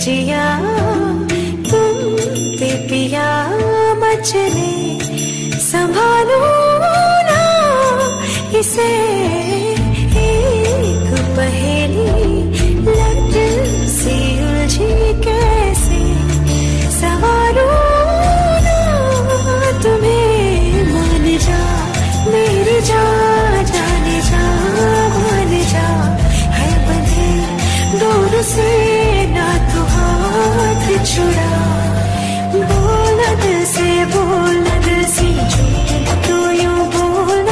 जिया तुम पे पिया संभालो ना इसे। छुड़ा। बोल दिल से बोल दिल से तो यूँ बोल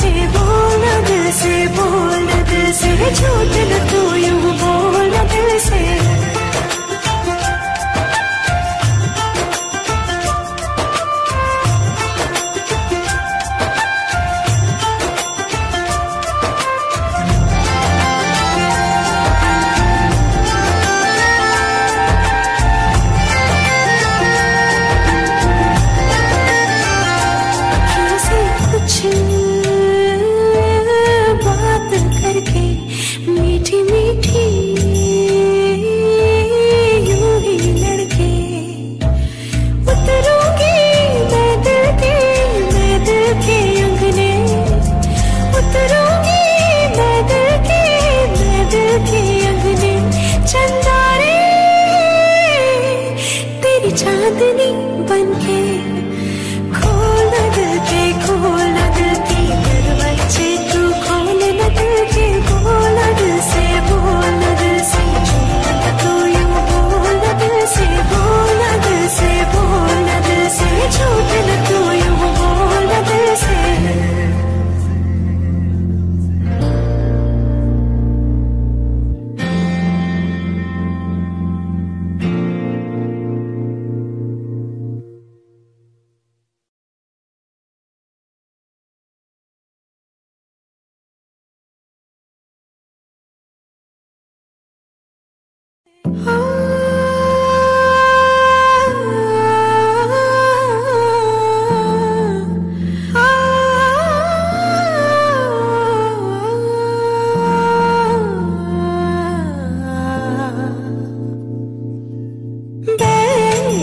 से बोल दिल से बोल दिल झूठ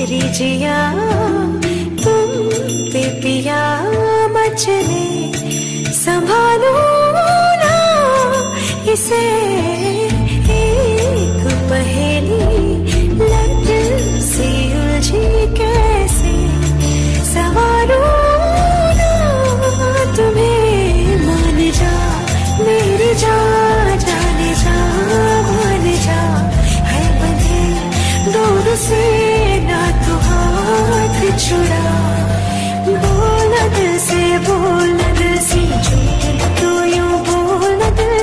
बैरी जिया, तुम पे पिया मचले संभालो ना इसे एक पहेली लट सी उलझी कैसे? सवारो ना तुम्हें मान जा, मेरी जा जाने जा, मान जा। है बंधे, दूर से छुड़ा। बोल दिल से बोल दिल से तू यूँ बोल दिल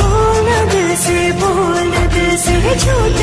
बोल दिल से बोल दिल झूठ